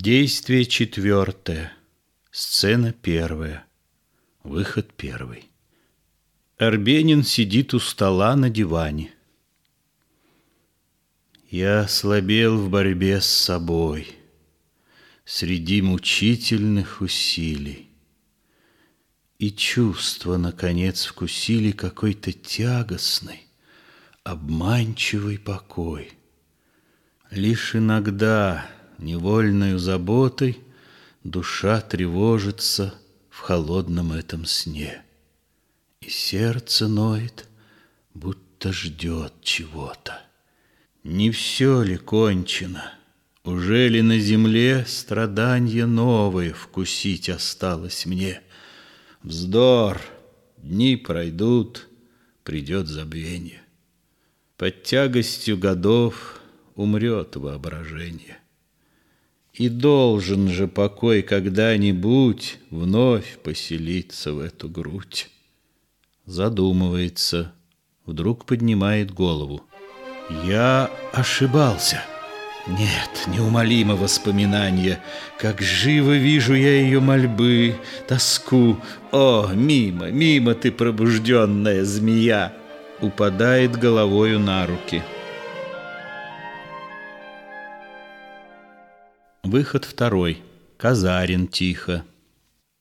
Действие четвертое. Сцена первая. Выход первый. Арбенин сидит у стола на диване. Я слабел в борьбе с собой Среди мучительных усилий. И чувства, наконец, вкусили Какой-то тягостный, обманчивый покой. Лишь иногда невольною заботой Душа тревожится в холодном этом сне. И сердце ноет, будто ждет чего-то. Не все ли кончено? Уже ли на земле Страдания новые вкусить осталось мне? Вздор, дни пройдут, придет забвение. Под тягостью годов умрет воображение. И должен же покой когда-нибудь Вновь поселиться в эту грудь. Задумывается, вдруг поднимает голову. Я ошибался. Нет, неумолимо воспоминание, Как живо вижу я ее мольбы, тоску. О, мимо, мимо ты, пробужденная змея! Упадает головою на руки. Выход второй. Казарин тихо.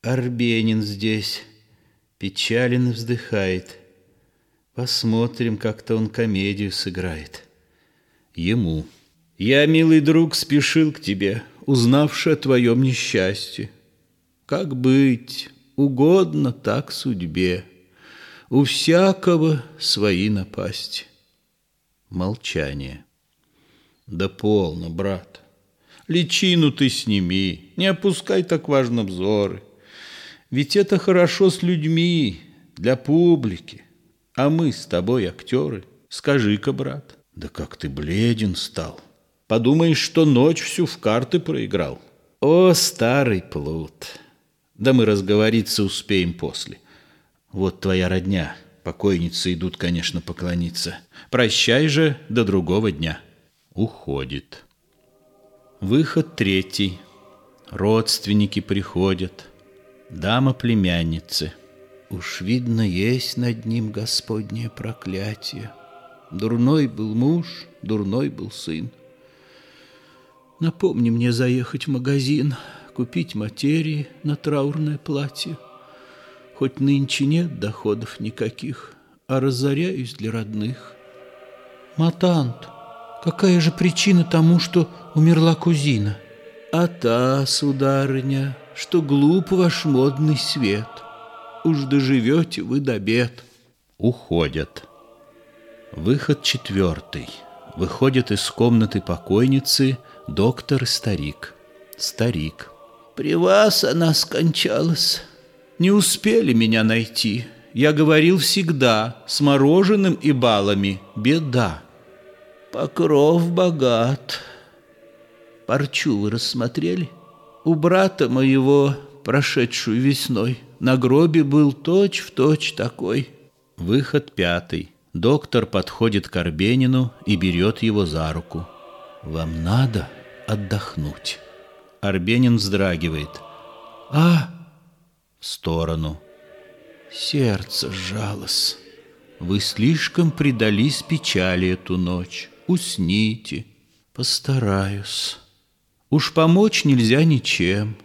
Арбенин здесь. Печален вздыхает. Посмотрим, как-то он комедию сыграет. Ему. Я, милый друг, спешил к тебе, узнавши о твоем несчастье. Как быть, угодно так судьбе. У всякого свои напасти. Молчание. Да полно, брат. Личину ты сними, не опускай так важно взоры. Ведь это хорошо с людьми, для публики. А мы с тобой актеры. Скажи-ка, брат, да как ты бледен стал. Подумаешь, что ночь всю в карты проиграл. О, старый плут! Да мы разговориться успеем после. Вот твоя родня. Покойницы идут, конечно, поклониться. Прощай же до другого дня. Уходит. Выход третий. Родственники приходят. Дама племянницы. Уж видно, есть над ним Господнее проклятие. Дурной был муж, дурной был сын. Напомни мне заехать в магазин, купить материи на траурное платье. Хоть нынче нет доходов никаких, а разоряюсь для родных. Матант, какая же причина тому, что умерла кузина? А та, сударыня, что глуп ваш модный свет. Уж доживете вы до бед. Уходят. Выход четвертый. Выходит из комнаты покойницы доктор и старик. Старик. При вас она скончалась. Не успели меня найти. Я говорил всегда, с мороженым и балами беда. Покров богат. Парчу вы рассмотрели? У брата моего, прошедшую весной, на гробе был точь-в-точь такой. Выход пятый. Доктор подходит к Арбенину и берет его за руку. «Вам надо отдохнуть». Арбенин вздрагивает. «А!» В сторону. Сердце сжалось. Вы слишком предались печали эту ночь. Усните. Постараюсь. Уж помочь нельзя ничем,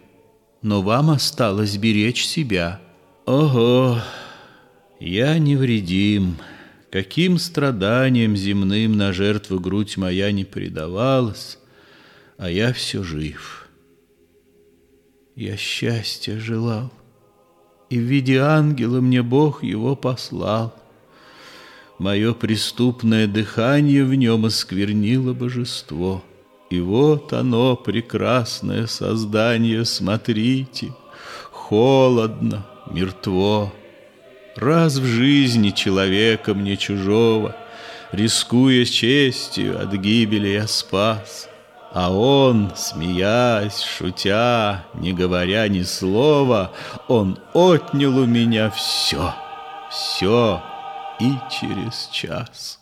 но вам осталось беречь себя. Ого, я невредим. Каким страданиям земным на жертву грудь моя не предавалась, а я все жив. Я счастья желал, и в виде ангела мне Бог его послал. Мое преступное дыхание в нем осквернило божество — и вот оно, прекрасное создание, смотрите, холодно, мертво. Раз в жизни человека мне чужого, Рискуя честью, от гибели я спас. А он, смеясь, шутя, не говоря ни слова, Он отнял у меня все, все, и через час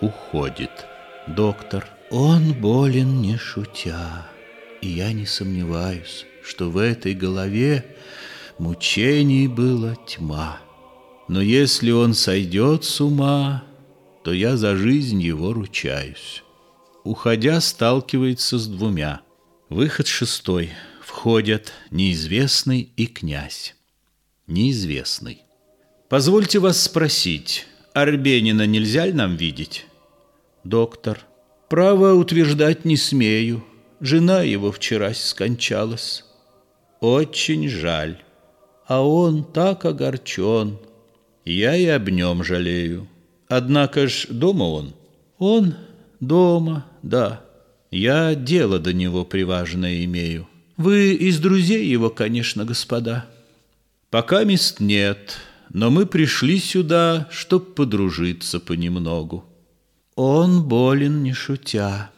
уходит доктор. Он болен не шутя. И я не сомневаюсь, что в этой голове мучений была тьма. Но если он сойдет с ума, то я за жизнь его ручаюсь. Уходя, сталкивается с двумя. Выход шестой. Входят неизвестный и князь. Неизвестный. Позвольте вас спросить, Арбенина нельзя ли нам видеть? Доктор. Право утверждать не смею. Жена его вчера скончалась. Очень жаль. А он так огорчен. Я и об нем жалею. Однако ж дома он. Он дома, да. Я дело до него приважное имею. Вы из друзей его, конечно, господа. Пока мест нет, но мы пришли сюда, чтоб подружиться понемногу. Он болен, не шутя.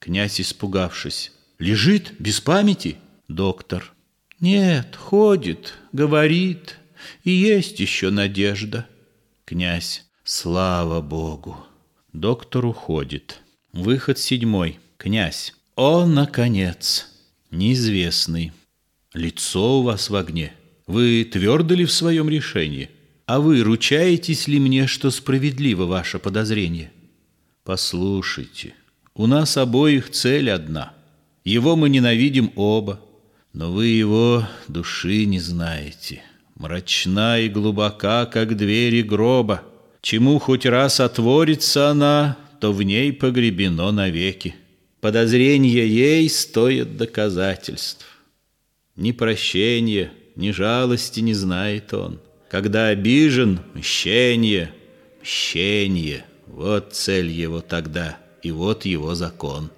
Князь, испугавшись. Лежит без памяти? Доктор. Нет, ходит, говорит, и есть еще надежда. Князь. Слава Богу. Доктор уходит. Выход седьмой. Князь. О, наконец! Неизвестный. Лицо у вас в огне. Вы твердо ли в своем решении? А вы ручаетесь ли мне, что справедливо ваше подозрение? Послушайте, у нас обоих цель одна. Его мы ненавидим оба, но вы его души не знаете. Мрачна и глубока, как двери гроба. Чему хоть раз отворится она, то в ней погребено навеки. Подозрения ей стоят доказательств. Ни прощения, ни жалости не знает он. Когда обижен — мщение, мщение. Вот цель его тогда, и вот его закон.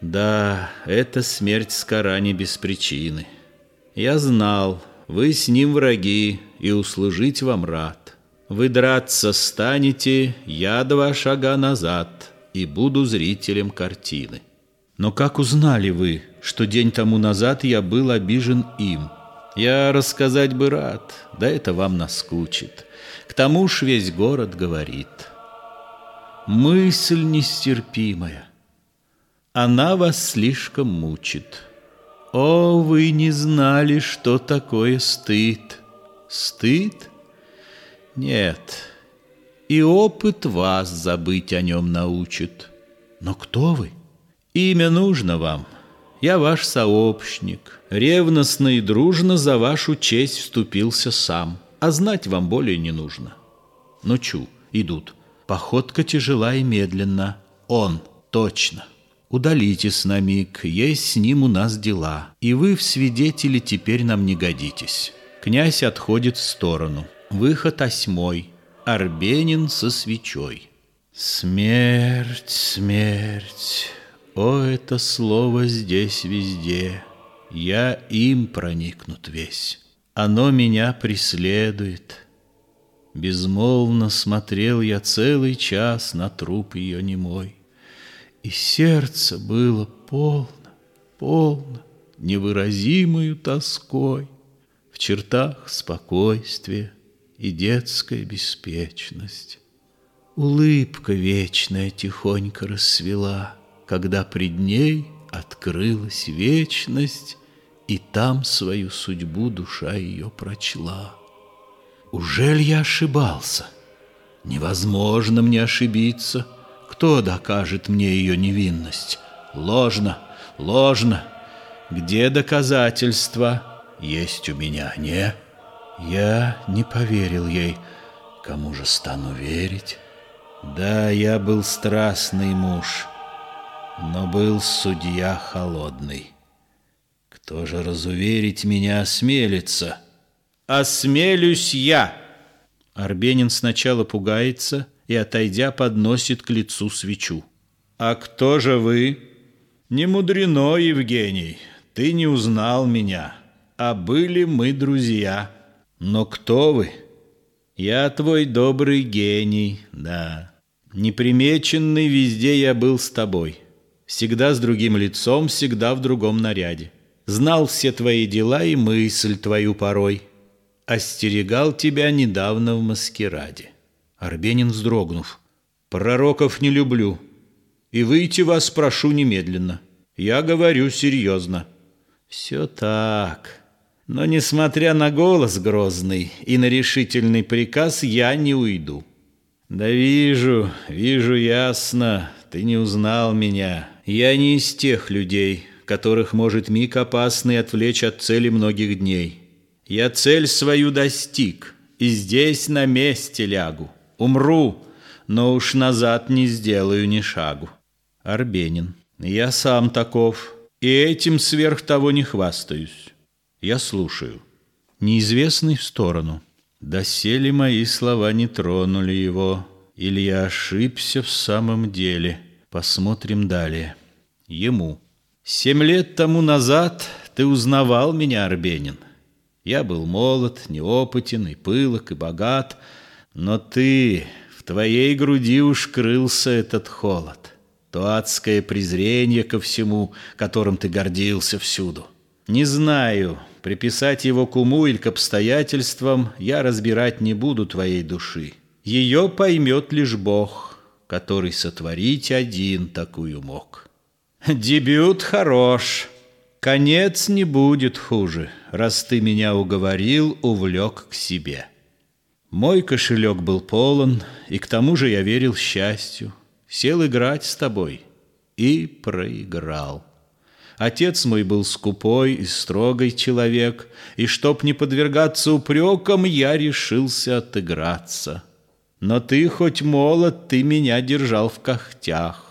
Да, это смерть скора не без причины. Я знал, вы с ним враги, и услужить вам рад. Вы драться станете, я два шага назад, и буду зрителем картины. Но как узнали вы, что день тому назад я был обижен им? Я рассказать бы рад, да это вам наскучит. К тому ж весь город говорит. Мысль нестерпимая, она вас слишком мучит. О, вы не знали, что такое стыд. Стыд? Нет, и опыт вас забыть о нем научит. Но кто вы? Имя нужно вам. Я ваш сообщник. Ревностно и дружно за вашу честь вступился сам. А знать вам более не нужно. Ну чу, идут. Походка тяжела и медленна. Он, точно. Удалитесь на миг, есть с ним у нас дела, и вы в свидетели теперь нам не годитесь. Князь отходит в сторону. Выход осьмой. Арбенин со свечой. Смерть, смерть. О, это слово здесь везде. Я им проникнут весь. Оно меня преследует. Безмолвно смотрел я целый час на труп ее немой. И сердце было полно, полно, невыразимою тоской. В чертах спокойствия, и детская беспечность. Улыбка вечная тихонько расцвела, когда пред ней открылась вечность, и там свою судьбу душа ее прочла. Ужель я ошибался? Невозможно мне ошибиться. Кто докажет мне ее невинность? Ложно, ложно. Где доказательства? Есть у меня, не? Я не поверил ей. Кому же стану верить? Да, я был страстный муж, но был судья холодный. Кто же разуверить меня осмелится? Осмелюсь я! Арбенин сначала пугается и, отойдя, подносит к лицу свечу. «А кто же вы?» «Не мудрено, Евгений, ты не узнал меня, а были мы друзья». Но кто вы? Я твой добрый гений, да. Непримеченный везде я был с тобой. Всегда с другим лицом, всегда в другом наряде. Знал все твои дела и мысль твою порой. Остерегал тебя недавно в маскираде. Арбенин вздрогнув. Пророков не люблю. И выйти вас прошу немедленно. Я говорю серьезно. Все так. Но, несмотря на голос грозный и на решительный приказ, я не уйду. Да вижу, вижу ясно, ты не узнал меня. Я не из тех людей, которых может миг опасный отвлечь от цели многих дней. Я цель свою достиг, и здесь на месте лягу. Умру, но уж назад не сделаю ни шагу. Арбенин. Я сам таков, и этим сверх того не хвастаюсь. Я слушаю. Неизвестный в сторону. Досели мои слова не тронули его, или я ошибся в самом деле. Посмотрим далее. Ему. Семь лет тому назад ты узнавал меня, Арбенин. Я был молод, неопытен и пылок, и богат, но ты, в твоей груди уж крылся этот холод, то адское презрение ко всему, которым ты гордился всюду. Не знаю, приписать его к уму или к обстоятельствам я разбирать не буду твоей души. Ее поймет лишь Бог, который сотворить один такую мог». Дебют хорош. Конец не будет хуже, раз ты меня уговорил, увлек к себе. Мой кошелек был полон, и к тому же я верил счастью. Сел играть с тобой и проиграл. Отец мой был скупой и строгой человек, и чтоб не подвергаться упрекам, я решился отыграться. Но ты хоть молод, ты меня держал в когтях.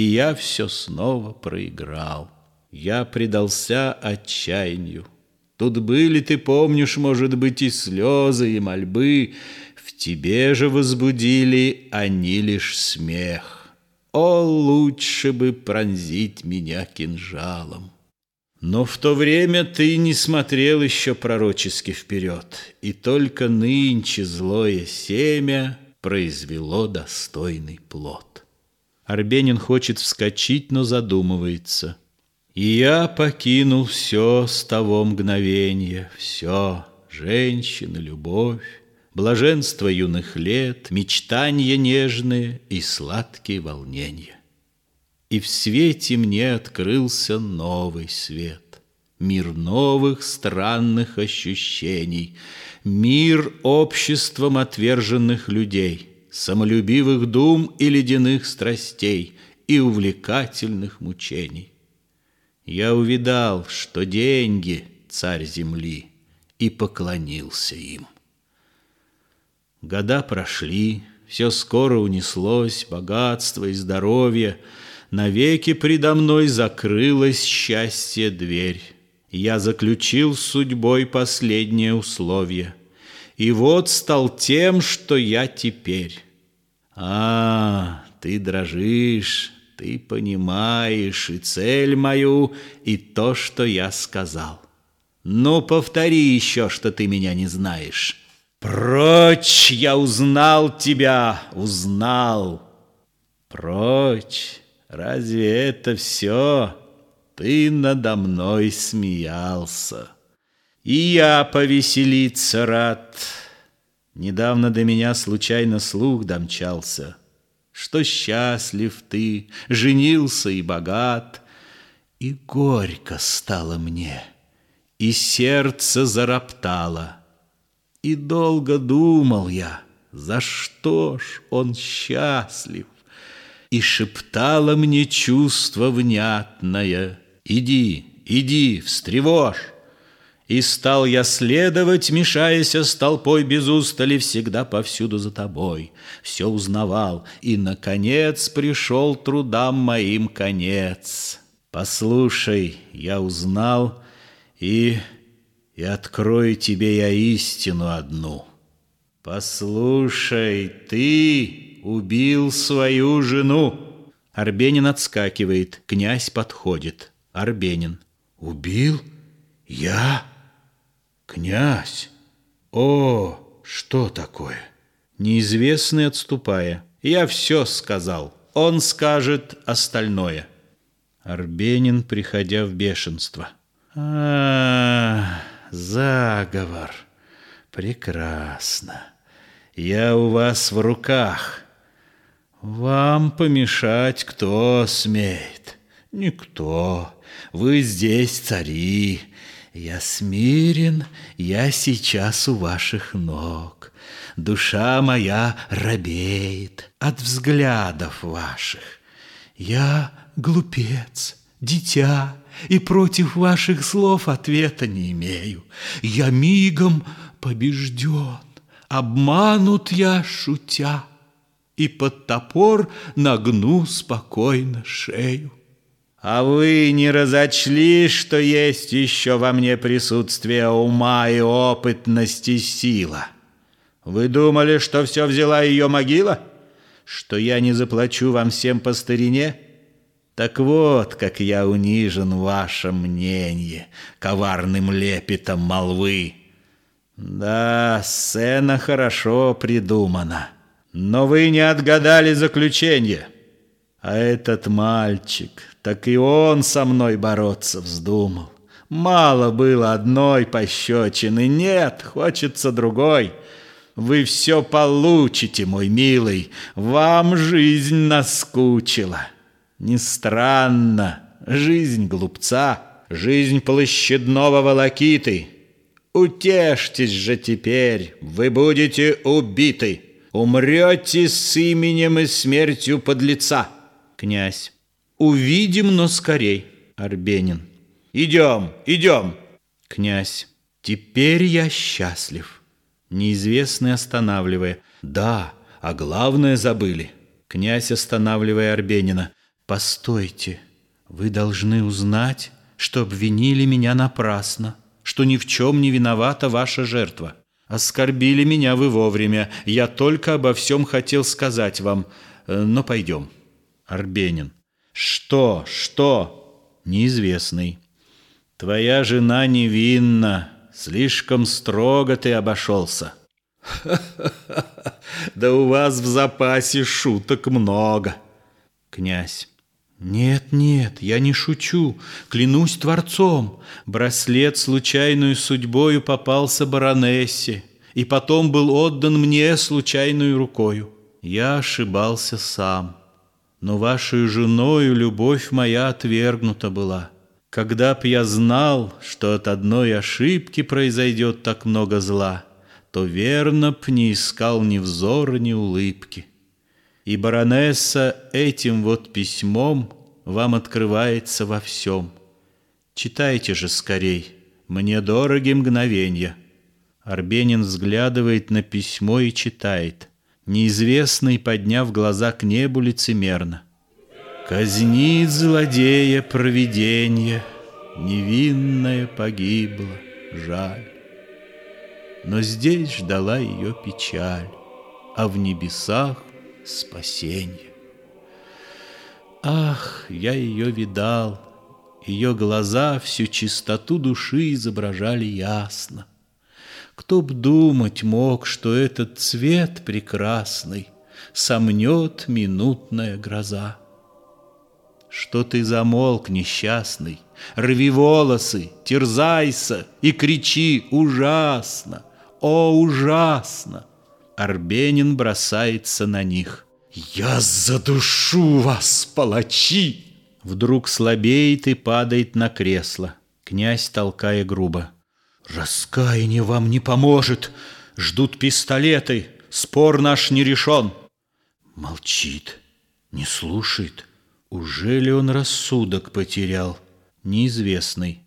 И я все снова проиграл. Я предался отчаянию. Тут были, ты помнишь, может быть, и слезы, и мольбы. В тебе же возбудили они лишь смех. О, лучше бы пронзить меня кинжалом. Но в то время ты не смотрел еще пророчески вперед, и только нынче злое семя произвело достойный плод. Арбенин хочет вскочить, но задумывается. И я покинул все с того мгновения, все, женщина, любовь, блаженство юных лет, мечтания нежные и сладкие волнения. И в свете мне открылся новый свет, мир новых странных ощущений, мир обществом отверженных людей — самолюбивых дум и ледяных страстей и увлекательных мучений. Я увидал, что деньги — царь земли, и поклонился им. Года прошли, все скоро унеслось, богатство и здоровье, навеки предо мной закрылось счастье дверь. Я заключил с судьбой последнее условие — и вот стал тем, что я теперь. А, ты дрожишь, ты понимаешь и цель мою, и то, что я сказал. Ну, повтори еще, что ты меня не знаешь. Прочь, я узнал тебя, узнал. Прочь, разве это все? Ты надо мной смеялся. И я повеселиться рад. Недавно до меня случайно слух домчался, Что счастлив ты, женился и богат, И горько стало мне, и сердце зароптало. И долго думал я, за что ж он счастлив, И шептало мне чувство внятное, Иди, иди, встревожь, и стал я следовать, мешаясь с толпой без устали, всегда повсюду за тобой. Все узнавал, и, наконец, пришел трудам моим конец. Послушай, я узнал, и... и открою тебе я истину одну. Послушай, ты убил свою жену. Арбенин отскакивает, князь подходит. Арбенин. Убил? Я? «Князь! О, что такое?» Неизвестный отступая. «Я все сказал. Он скажет остальное». Арбенин, приходя в бешенство. а, заговор. Прекрасно. Я у вас в руках. Вам помешать кто смеет? Никто. Вы здесь цари. Я смирен, я сейчас у ваших ног. Душа моя робеет от взглядов ваших. Я глупец, дитя, и против ваших слов ответа не имею. Я мигом побежден, обманут я, шутя, и под топор нагну спокойно шею. А вы не разочли, что есть еще во мне присутствие ума и опытности сила? Вы думали, что все взяла ее могила? Что я не заплачу вам всем по старине? Так вот, как я унижен в вашем мнении, коварным лепетом молвы. Да, сцена хорошо придумана, но вы не отгадали заключение. А этот мальчик, так и он со мной бороться вздумал. Мало было одной пощечины, нет, хочется другой. Вы все получите, мой милый, вам жизнь наскучила. Не странно, жизнь глупца, жизнь площадного волокиты. Утешьтесь же теперь, вы будете убиты, умрете с именем и смертью подлеца. Князь. Увидим, но скорей. Арбенин. Идем, идем. Князь. Теперь я счастлив. Неизвестный останавливая. Да, а главное забыли. Князь, останавливая Арбенина. Постойте, вы должны узнать, что обвинили меня напрасно, что ни в чем не виновата ваша жертва. Оскорбили меня вы вовремя. Я только обо всем хотел сказать вам. Э, но пойдем. Арбенин. Что? Что? Неизвестный. Твоя жена невинна. Слишком строго ты обошелся. Да у вас в запасе шуток много. Князь. Нет, нет, я не шучу, клянусь Творцом. Браслет случайную судьбою попался баронессе, и потом был отдан мне случайную рукою. Я ошибался сам но вашей женою любовь моя отвергнута была. Когда б я знал, что от одной ошибки произойдет так много зла, то верно б не искал ни взора, ни улыбки. И баронесса этим вот письмом вам открывается во всем. Читайте же скорей, мне дороги мгновенья. Арбенин взглядывает на письмо и читает неизвестный, подняв глаза к небу лицемерно. Казнит злодея провиденье, невинная погибла, жаль. Но здесь ждала ее печаль, а в небесах спасенье. Ах, я ее видал, ее глаза всю чистоту души изображали ясно. Кто б думать мог, что этот цвет прекрасный Сомнет минутная гроза. Что ты замолк, несчастный, Рви волосы, терзайся И кричи ужасно, о, ужасно! Арбенин бросается на них. «Я задушу вас, палачи!» Вдруг слабеет и падает на кресло, князь толкая грубо. Раскаяние вам не поможет. Ждут пистолеты. Спор наш не решен. Молчит, не слушает. Уже ли он рассудок потерял? Неизвестный.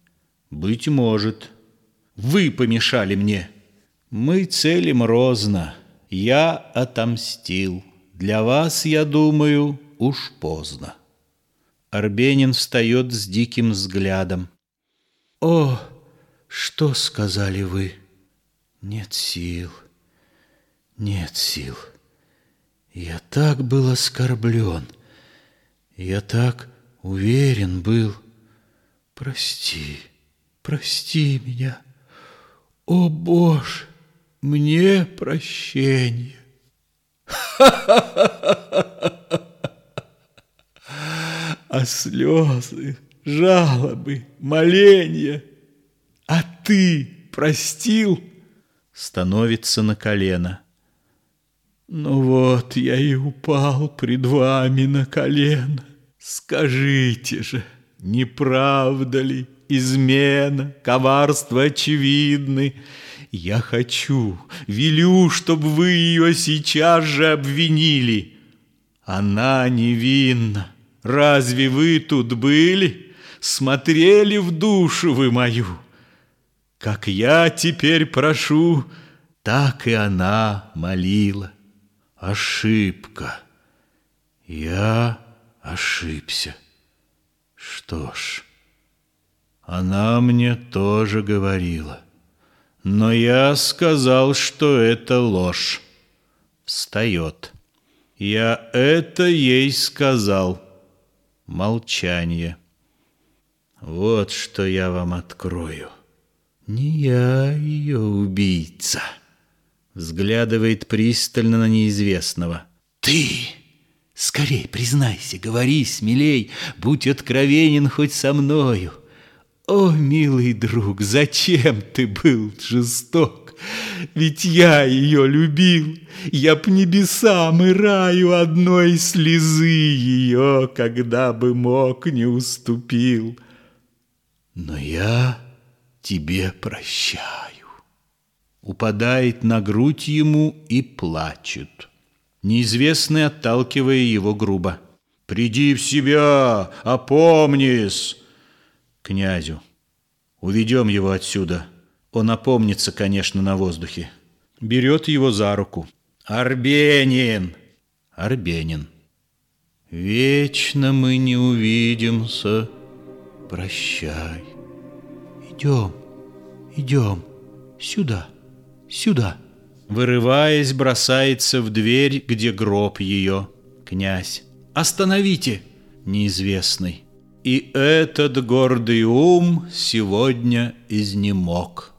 Быть может. Вы помешали мне. Мы целим розно. Я отомстил. Для вас, я думаю, уж поздно. Арбенин встает с диким взглядом. О, что сказали вы? Нет сил, нет сил. Я так был оскорблен, я так уверен был. Прости, прости меня. О, Боже, мне прощение. А слезы, жалобы, моления — ты простил? Становится на колено. Ну вот, я и упал пред вами на колено. Скажите же, не правда ли измена, коварство очевидны? Я хочу, велю, чтобы вы ее сейчас же обвинили. Она невинна. Разве вы тут были? Смотрели в душу вы мою? Как я теперь прошу, так и она молила. Ошибка. Я ошибся. Что ж, она мне тоже говорила. Но я сказал, что это ложь. Встает. Я это ей сказал. Молчание. Вот что я вам открою. Не я ее убийца. Взглядывает пристально на неизвестного. Ты! Скорей признайся, говори смелей, будь откровенен хоть со мною. О, милый друг, зачем ты был жесток? Ведь я ее любил, я б небесам и раю одной слезы ее, когда бы мог, не уступил. Но я тебе прощаю. Упадает на грудь ему и плачет. Неизвестный, отталкивая его грубо. «Приди в себя, опомнись!» Князю. «Уведем его отсюда. Он опомнится, конечно, на воздухе». Берет его за руку. «Арбенин!» Арбенин. «Вечно мы не увидимся. Прощай. Идем, идем, сюда, сюда». Вырываясь, бросается в дверь, где гроб ее. Князь. «Остановите!» Неизвестный. И этот гордый ум сегодня изнемог.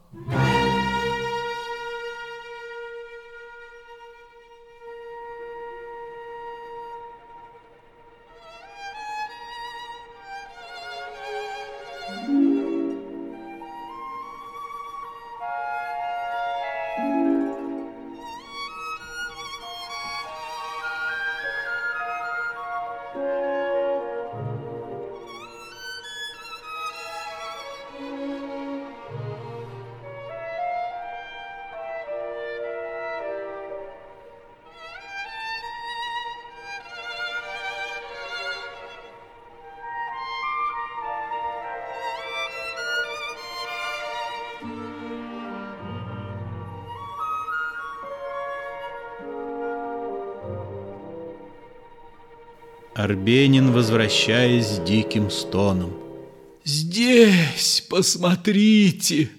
Арбенин, возвращаясь с диким стоном. «Здесь, посмотрите,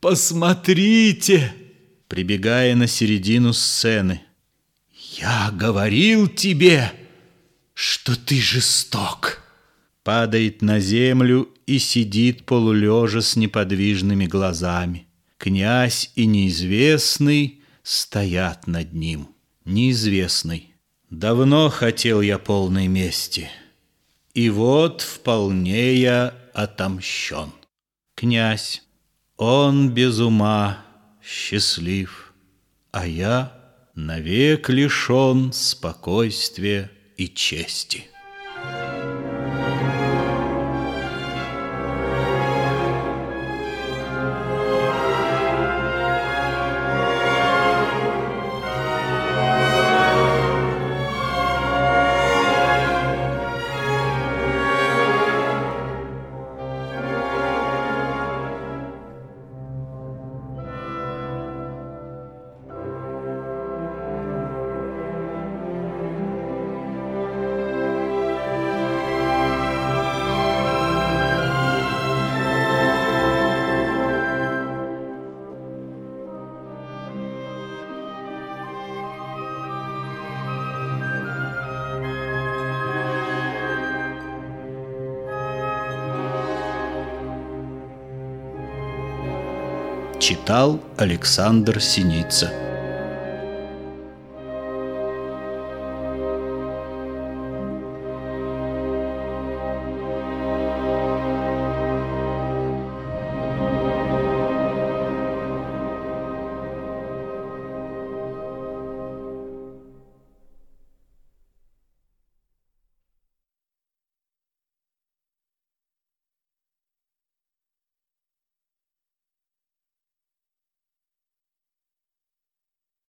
посмотрите!» Прибегая на середину сцены. «Я говорил тебе, что ты жесток!» Падает на землю и сидит полулежа с неподвижными глазами. Князь и неизвестный стоят над ним. Неизвестный. Давно хотел я полной мести, И вот вполне я отомщен. Князь, он без ума, счастлив, А я навек лишен спокойствия и чести. Читал Александр Синица.